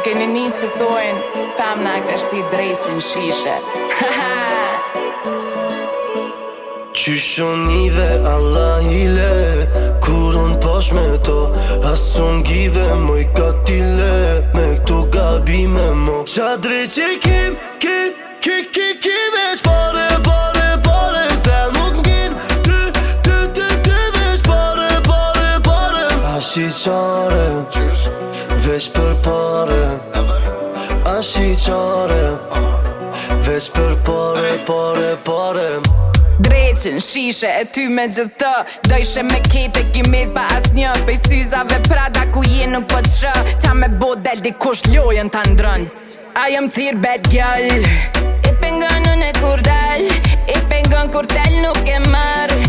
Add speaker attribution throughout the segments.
Speaker 1: Kënë një një që thojnë Thamë nga kështi drejtë që në shishe
Speaker 2: Qy shonive, Allah i le Kur unë posh me to Asun give në ngive, më i le Me këtu gabime, mo Qa drejt që kim, ki, ki, ki, ki Veshpare, pare, pare Se luk pare shi qare Veç për pare, pare, pare
Speaker 1: Dreqin, shishe e ty me gjithë të Dojshe me kete kimit pa as një Pej syzave prada ku je nuk po të shë Qa me bo del di kush lojën të ndrën I am thirë bad girl I pengon në kur del I pengon kur tel nuk e marë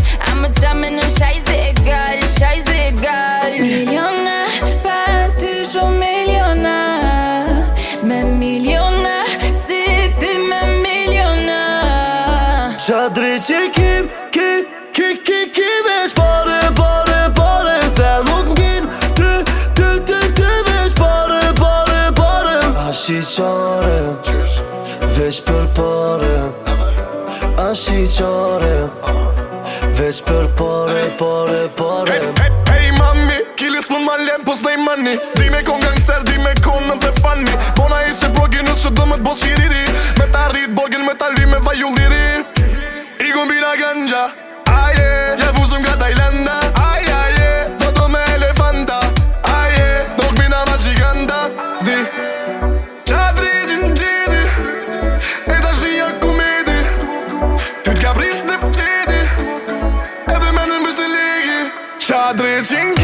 Speaker 3: Sa drejt që kim, ki, ki, ki, ki Vesh pare, pare, pare Thel më ngin, ty, ty, ty, ty Vesh
Speaker 2: pare, pare, pare A shi qare Vesh për pare A shi qare Vesh për pare,
Speaker 3: pare, pare Hey, hey, hey, mami Kilis mund ma lem, pos nej mani Dime kon gangster, dime kon në të fani Bona i se brogi nësë dëmët bo shiri combina ganja Aye, yeah, ja fuzum ka Thailanda Aye, yeah, aye, yeah, elefanta Aye, yeah, dok bina ma giganta Zdi Qatri gjin gjedi E kumedi Ty t'ka pris në pëqedi Edhe menën bështë të legi Qatri gjin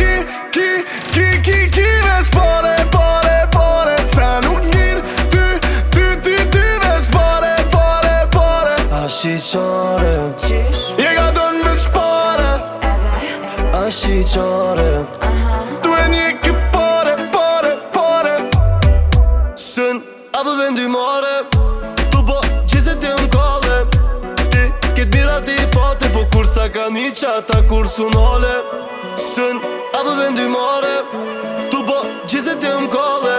Speaker 2: shi qare You got do në veç pare A shi qare Tu e një ki pare, pare, pare
Speaker 1: Sën, a po vendu mare Tu bo gjizë të më kalle Ti, këtë bira ti i pate Po kur sa ka një qata kur su nale Sën, a po vendu mare Tu bo gjizë të më kalle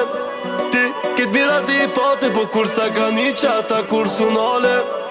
Speaker 1: Ti, këtë bira ti i pate Po kur sa ka një qata kur su nale